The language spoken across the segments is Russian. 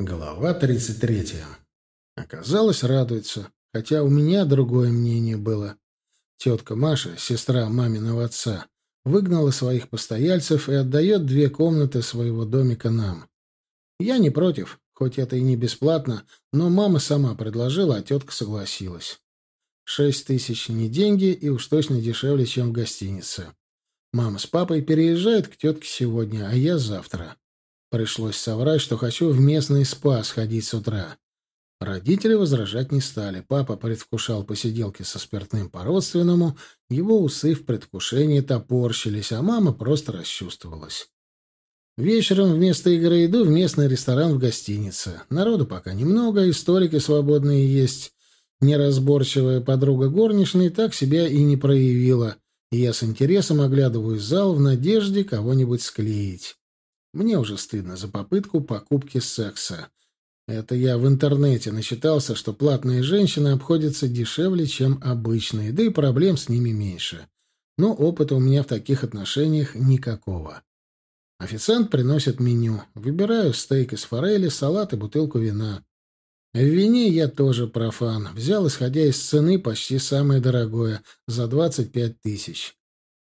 Глава 33. Оказалось, радуется, хотя у меня другое мнение было. Тетка Маша, сестра маминого отца, выгнала своих постояльцев и отдает две комнаты своего домика нам. Я не против, хоть это и не бесплатно, но мама сама предложила, а тетка согласилась. Шесть тысяч не деньги и уж точно дешевле, чем в гостинице. Мама с папой переезжают к тетке сегодня, а я завтра. Пришлось соврать, что хочу в местный спа сходить с утра. Родители возражать не стали. Папа предвкушал посиделки со спиртным по-родственному, его усы в предвкушении топорщились, а мама просто расчувствовалась. Вечером вместо игры иду в местный ресторан в гостинице. Народу пока немного, и столики свободные есть. Неразборчивая подруга горничной так себя и не проявила, и я с интересом оглядываю зал в надежде кого-нибудь склеить. Мне уже стыдно за попытку покупки секса. Это я в интернете начитался, что платные женщины обходятся дешевле, чем обычные, да и проблем с ними меньше. Но опыта у меня в таких отношениях никакого. Официант приносит меню. Выбираю стейк из форели, салат и бутылку вина. В вине я тоже профан. Взял, исходя из цены, почти самое дорогое, за 25 тысяч.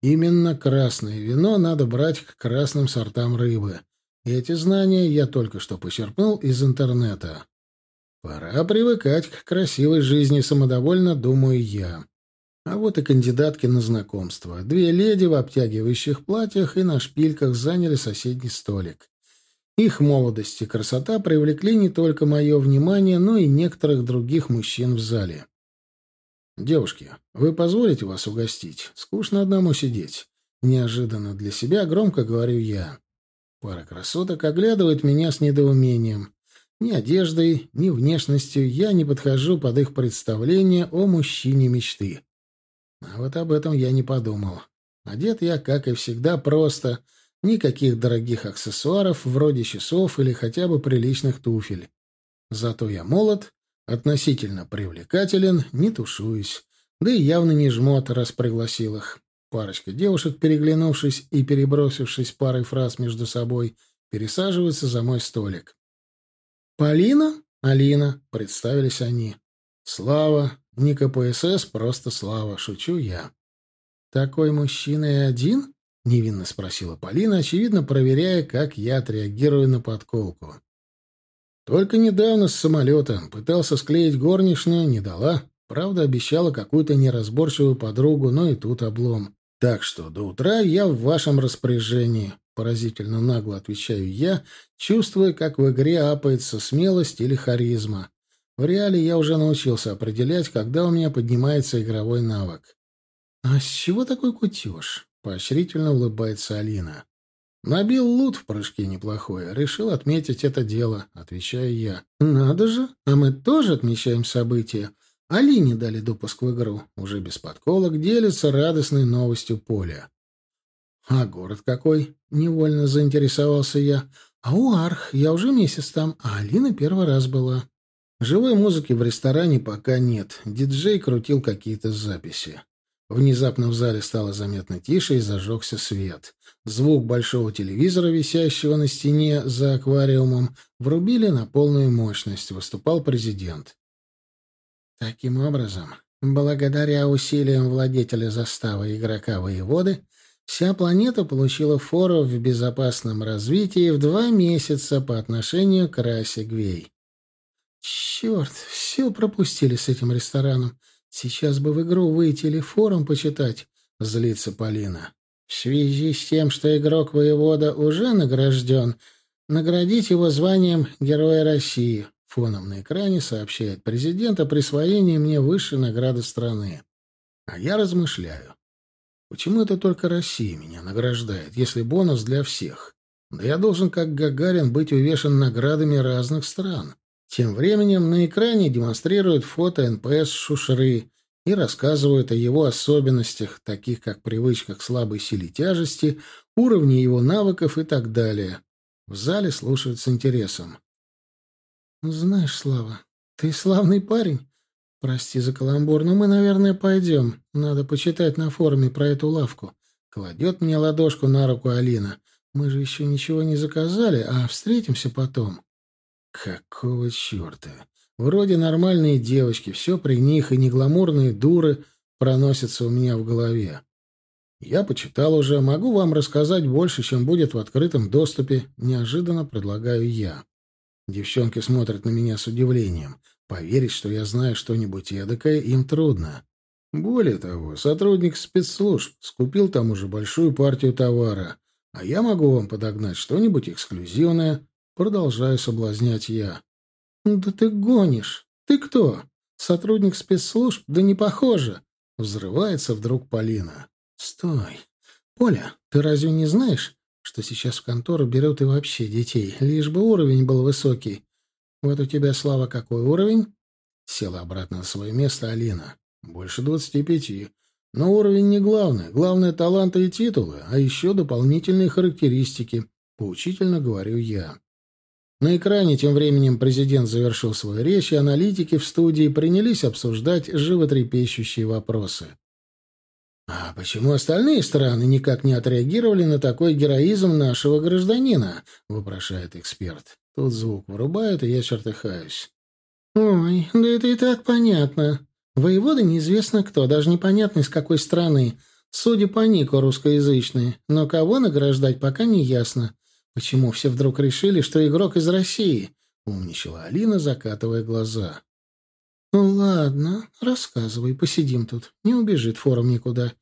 Именно красное вино надо брать к красным сортам рыбы. Эти знания я только что почерпнул из интернета. Пора привыкать к красивой жизни, самодовольно думаю я. А вот и кандидатки на знакомство. Две леди в обтягивающих платьях и на шпильках заняли соседний столик. Их молодость и красота привлекли не только мое внимание, но и некоторых других мужчин в зале. «Девушки, вы позволите вас угостить? Скучно одному сидеть». Неожиданно для себя громко говорю я. Пара красоток оглядывает меня с недоумением. Ни одеждой, ни внешностью я не подхожу под их представление о мужчине мечты. А вот об этом я не подумал. Одет я, как и всегда, просто. Никаких дорогих аксессуаров, вроде часов или хотя бы приличных туфель. Зато я молод Относительно привлекателен, не тушуюсь. Да и явно не жмот, раз пригласил их. Парочка девушек, переглянувшись и перебросившись парой фраз между собой, пересаживаются за мой столик. «Полина? Алина», — представились они. «Слава. Не КПСС, просто Слава. Шучу я». «Такой мужчина и один?» — невинно спросила Полина, очевидно проверяя, как я отреагирую на подколку. Только недавно с самолета пытался склеить горничную, не дала. Правда, обещала какую-то неразборчивую подругу, но и тут облом. Так что до утра я в вашем распоряжении. Поразительно нагло отвечаю я, чувствуя, как в игре апается смелость или харизма. В реале я уже научился определять, когда у меня поднимается игровой навык. «А с чего такой кутеж?» — поощрительно улыбается Алина. Набил лут в прыжке неплохой, решил отметить это дело, отвечаю я. Надо же, а мы тоже отмечаем события. Алине дали допуск в игру. Уже без подколок делится радостной новостью Поля. А город какой? Невольно заинтересовался я. А у Арх, я уже месяц там, а Алина первый раз была. Живой музыки в ресторане пока нет. Диджей крутил какие-то записи. Внезапно в зале стало заметно тише и зажегся свет. Звук большого телевизора, висящего на стене за аквариумом, врубили на полную мощность. Выступал президент. Таким образом, благодаря усилиям владетеля заставы игрока воеводы, вся планета получила фору в безопасном развитии в два месяца по отношению к расе Гвей. Черт, все пропустили с этим рестораном. Сейчас бы в игру выйти или форум почитать, — злится Полина. В связи с тем, что игрок-воевода уже награжден, наградить его званием Героя России. Фоном на экране сообщает президент о присвоении мне высшей награды страны. А я размышляю. Почему это только Россия меня награждает, если бонус для всех? Да я должен, как Гагарин, быть увешан наградами разных стран. Тем временем на экране демонстрируют фото НПС Шушры и рассказывают о его особенностях, таких как привычка к слабой силе тяжести, уровне его навыков и так далее. В зале слушают с интересом. «Знаешь, Слава, ты славный парень. Прости за каламбур, но мы, наверное, пойдем. Надо почитать на форуме про эту лавку». Кладет мне ладошку на руку Алина. «Мы же еще ничего не заказали, а встретимся потом». Какого черта? Вроде нормальные девочки, все при них, и негламурные дуры проносятся у меня в голове. Я почитал уже, могу вам рассказать больше, чем будет в открытом доступе, неожиданно предлагаю я. Девчонки смотрят на меня с удивлением. Поверить, что я знаю что-нибудь эдакое, им трудно. Более того, сотрудник спецслужб скупил там уже большую партию товара, а я могу вам подогнать что-нибудь эксклюзивное, продолжаю соблазнять я. «Да ты гонишь! Ты кто? Сотрудник спецслужб? Да не похоже!» Взрывается вдруг Полина. «Стой! Поля, ты разве не знаешь, что сейчас в контору берут и вообще детей, лишь бы уровень был высокий? Вот у тебя, Слава, какой уровень?» Села обратно на свое место Алина. «Больше двадцати пяти. Но уровень не главное. Главное — таланты и титулы, а еще дополнительные характеристики. Поучительно говорю я. На экране тем временем президент завершил свою речь, и аналитики в студии принялись обсуждать животрепещущие вопросы. «А почему остальные страны никак не отреагировали на такой героизм нашего гражданина?» — вопрошает эксперт. Тут звук вырубают, и я чертыхаюсь. «Ой, да это и так понятно. Воевода неизвестно кто, даже непонятно из какой страны. Судя по нику русскоязычные, но кого награждать пока не ясно. Почему все вдруг решили, что игрок из России? Умничала Алина, закатывая глаза. Ну ладно, рассказывай, посидим тут. Не убежит форум никуда.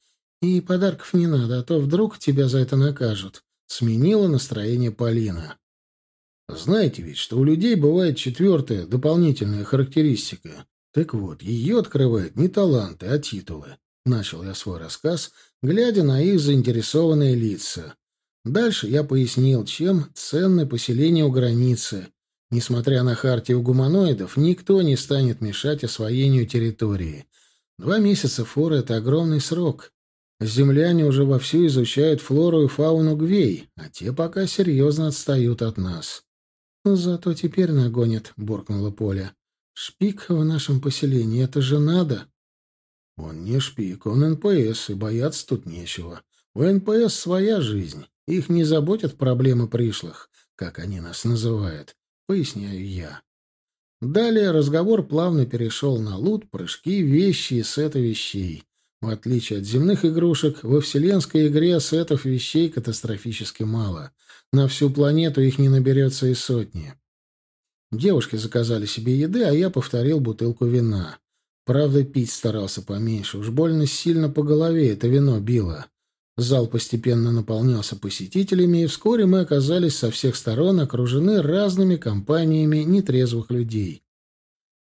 И подарков не надо, а то вдруг тебя за это накажут. Сменила настроение Полина. Знаете ведь, что у людей бывает четвертая, дополнительная характеристика. Так вот, ее открывают не таланты, а титулы. Начал я свой рассказ, глядя на их заинтересованные лица. Дальше я пояснил, чем ценны поселения у границы. Несмотря на хартию гуманоидов, никто не станет мешать освоению территории. Два месяца форы — это огромный срок. Земляне уже вовсю изучают флору и фауну Гвей, а те пока серьезно отстают от нас. «Зато теперь нагонят», — буркнула Поля. «Шпик в нашем поселении — это же надо». «Он не шпик, он НПС, и бояться тут нечего. У НПС своя жизнь. Их не заботят проблемы пришлых, как они нас называют, поясняю я. Далее разговор плавно перешел на лут, прыжки, вещи и сеты вещей. В отличие от земных игрушек, во вселенской игре сетов вещей катастрофически мало. На всю планету их не наберется и сотни. Девушки заказали себе еды, а я повторил бутылку вина. Правда, пить старался поменьше, уж больно сильно по голове это вино било. Зал постепенно наполнялся посетителями, и вскоре мы оказались со всех сторон окружены разными компаниями нетрезвых людей.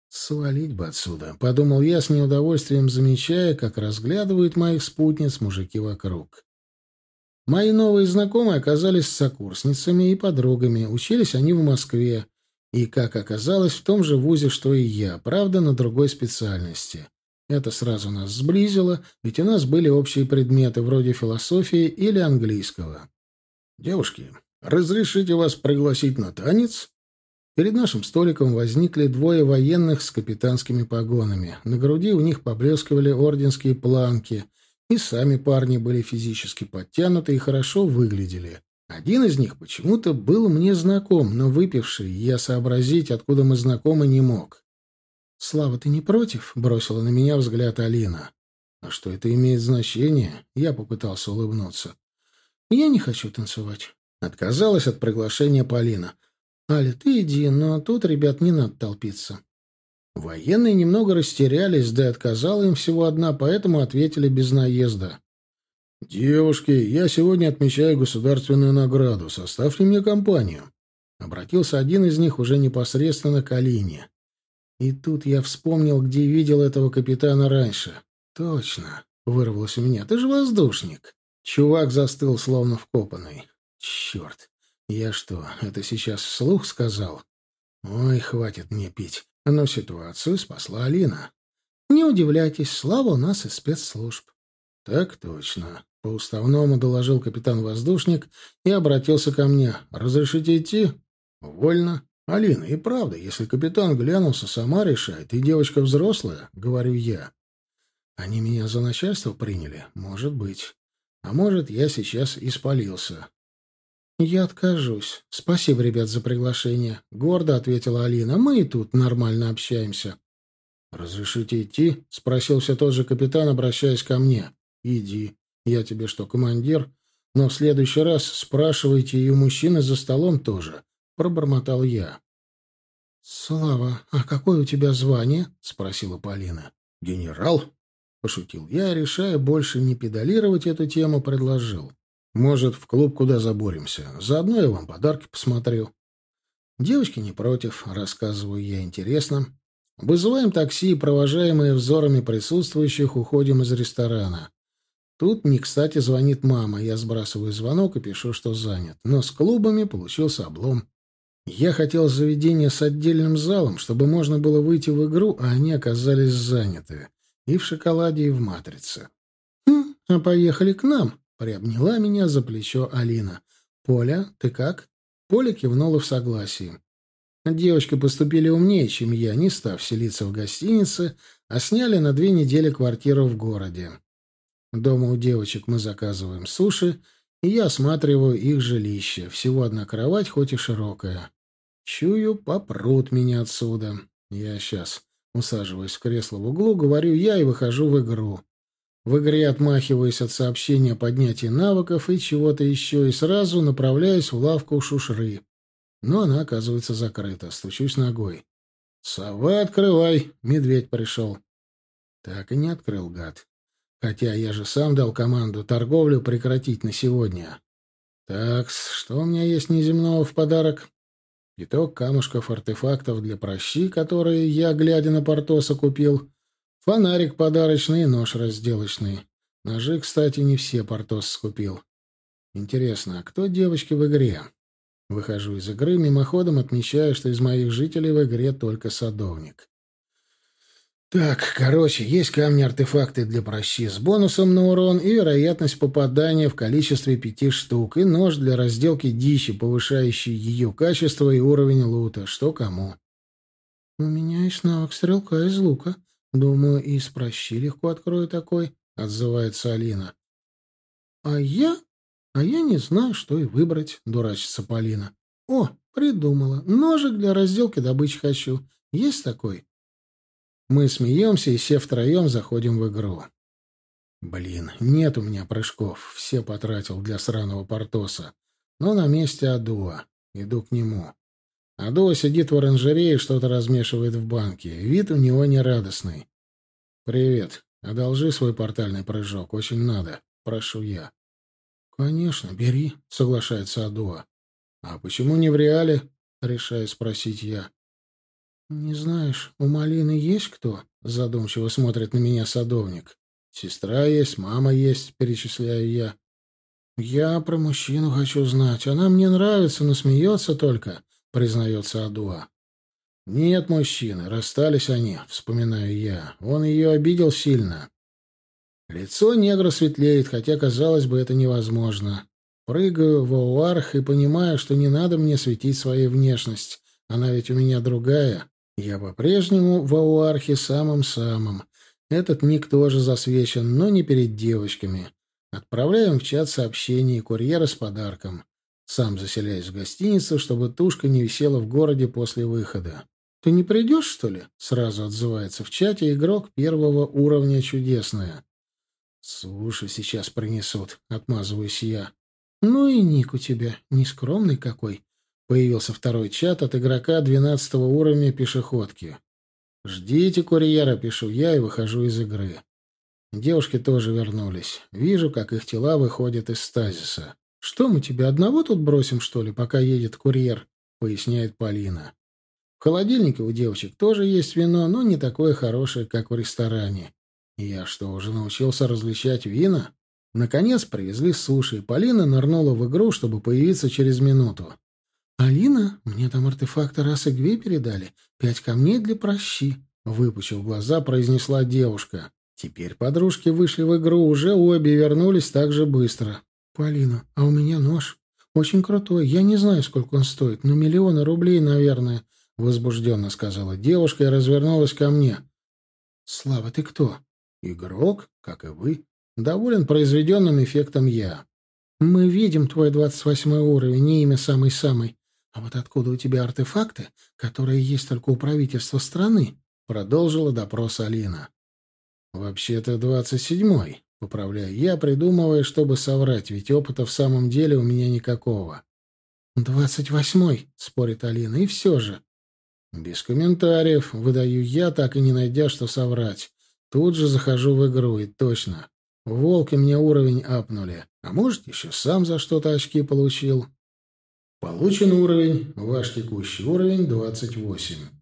«Свалить бы отсюда», — подумал я с неудовольствием, замечая, как разглядывают моих спутниц мужики вокруг. Мои новые знакомые оказались сокурсницами и подругами, учились они в Москве, и, как оказалось, в том же вузе, что и я, правда, на другой специальности. Это сразу нас сблизило, ведь у нас были общие предметы вроде философии или английского. «Девушки, разрешите вас пригласить на танец?» Перед нашим столиком возникли двое военных с капитанскими погонами. На груди у них поблескивали орденские планки, и сами парни были физически подтянуты и хорошо выглядели. Один из них почему-то был мне знаком, но выпивший я сообразить, откуда мы знакомы, не мог. «Слава, ты не против?» — бросила на меня взгляд Алина. «А что это имеет значение?» — я попытался улыбнуться. «Я не хочу танцевать». Отказалась от приглашения Полина. «Аля, ты иди, но тут, ребят, не надо толпиться». Военные немного растерялись, да и отказала им всего одна, поэтому ответили без наезда. «Девушки, я сегодня отмечаю государственную награду. Составьте мне компанию». Обратился один из них уже непосредственно к Алине. И тут я вспомнил, где видел этого капитана раньше. Точно, вырвалось у меня. Ты же воздушник. Чувак застыл, словно вкопанный. Черт. Я что, это сейчас вслух сказал? Ой, хватит мне пить. Но ситуацию спасла Алина. Не удивляйтесь, слава у нас из спецслужб. Так точно. По-уставному доложил капитан-воздушник и обратился ко мне. «Разрешите идти?» «Вольно». «Алина, и правда, если капитан глянулся, сама решает, и девочка взрослая, — говорю я. Они меня за начальство приняли? Может быть. А может, я сейчас испалился. «Я откажусь. Спасибо, ребят, за приглашение», — гордо ответила Алина. «Мы и тут нормально общаемся». «Разрешите идти?» — спросил все тот же капитан, обращаясь ко мне. «Иди. Я тебе что, командир? Но в следующий раз спрашивайте и у мужчины за столом тоже», — пробормотал я. «Слава, а какое у тебя звание?» — спросила Полина. «Генерал?» — пошутил я, решая больше не педалировать эту тему, предложил. «Может, в клуб куда заборемся? Заодно я вам подарки посмотрю». «Девочки не против», — рассказываю я интересно. Вызываем такси и, провожаемые взорами присутствующих, уходим из ресторана. Тут не кстати звонит мама. Я сбрасываю звонок и пишу, что занят. Но с клубами получился облом. Я хотел заведение с отдельным залом, чтобы можно было выйти в игру, а они оказались заняты. И в шоколаде, и в матрице. «Хм, а поехали к нам», — приобняла меня за плечо Алина. «Поля, ты как?» Поля кивнула в согласии. Девочки поступили умнее, чем я, не став селиться в гостинице, а сняли на две недели квартиру в городе. Дома у девочек мы заказываем суши, и я осматриваю их жилище. Всего одна кровать, хоть и широкая. Чую, попрут меня отсюда. Я сейчас усаживаюсь в кресло в углу, говорю я и выхожу в игру. В игре отмахиваюсь от сообщения о поднятии навыков и чего-то еще, и сразу направляюсь в лавку шушры. Но она, оказывается, закрыта. Стучусь ногой. «Сова, открывай!» Медведь пришел. Так и не открыл гад. Хотя я же сам дал команду торговлю прекратить на сегодня. Так, что у меня есть неземного в подарок? Пяток камушков артефактов для прощи, которые я, глядя на Портоса, купил. Фонарик подарочный и нож разделочный. Ножи, кстати, не все Портос скупил. Интересно, а кто девочки в игре? Выхожу из игры, мимоходом отмечаю, что из моих жителей в игре только садовник. Так, короче, есть камни-артефакты для прощи с бонусом на урон и вероятность попадания в количестве пяти штук, и нож для разделки дичи, повышающий ее качество и уровень лута, что кому. «У меня есть навык стрелка из лука. Думаю, и с прощи легко открою такой», — отзывается Алина. «А я а я не знаю, что и выбрать, дурачится Полина. О, придумала. Ножик для разделки добычи хочу. Есть такой? Мы смеемся и все втроем заходим в игру. Блин, нет у меня прыжков. Все потратил для сраного Портоса. Но на месте Адуа. Иду к нему. Адуа сидит в оранжерее и что-то размешивает в банке. Вид у него нерадостный. «Привет. Одолжи свой портальный прыжок. Очень надо. Прошу я». «Конечно, бери», — соглашается Адуа. «А почему не в реале?» — решаю спросить я. «Не знаешь, у Малины есть кто?» — задумчиво смотрит на меня садовник. «Сестра есть, мама есть», — перечисляю я. «Я про мужчину хочу знать. Она мне нравится, но смеется только», — признается Адуа. «Нет мужчины, расстались они», — вспоминаю я. «Он ее обидел сильно». Лицо негра светлеет, хотя, казалось бы, это невозможно. Прыгаю в ауарх и понимаю, что не надо мне светить свою внешность. Она ведь у меня другая. Я по-прежнему в ауархе самым-самым. Этот ник тоже засвечен, но не перед девочками. Отправляем в чат сообщение курьера с подарком. Сам заселяюсь в гостиницу, чтобы тушка не висела в городе после выхода. «Ты не придешь, что ли?» — сразу отзывается в чате игрок первого уровня «Чудесная». «Слушай, сейчас принесут», — отмазываюсь я. «Ну и ник у тебя, нескромный какой». Появился второй чат от игрока двенадцатого уровня пешеходки. «Ждите курьера», — пишу я и выхожу из игры. Девушки тоже вернулись. Вижу, как их тела выходят из стазиса. «Что, мы тебя одного тут бросим, что ли, пока едет курьер?» — поясняет Полина. В холодильнике у девочек тоже есть вино, но не такое хорошее, как в ресторане. Я что, уже научился различать вина? Наконец привезли суши, и Полина нырнула в игру, чтобы появиться через минуту. «Алина, мне там артефакты расы Гвей передали. Пять камней для прощи», — выпучив глаза, произнесла девушка. Теперь подружки вышли в игру, уже обе вернулись так же быстро. «Полина, а у меня нож. Очень крутой. Я не знаю, сколько он стоит, но миллионы рублей, наверное», — возбужденно сказала девушка и развернулась ко мне. «Слава, ты кто?» Игрок, как и вы, доволен произведенным эффектом я. Мы видим твой двадцать восьмой уровень и имя самый-самый. А вот откуда у тебя артефакты, которые есть только у правительства страны? Продолжила допрос Алина. Вообще-то двадцать седьмой, поправляю я, придумывая, чтобы соврать, ведь опыта в самом деле у меня никакого. «Двадцать восьмой», — спорит Алина, — «и все же». Без комментариев выдаю я, так и не найдя, что соврать. Тут же захожу в игру, и точно. Волки мне уровень апнули. А может, еще сам за что-то очки получил. Получен уровень. Ваш текущий уровень 28.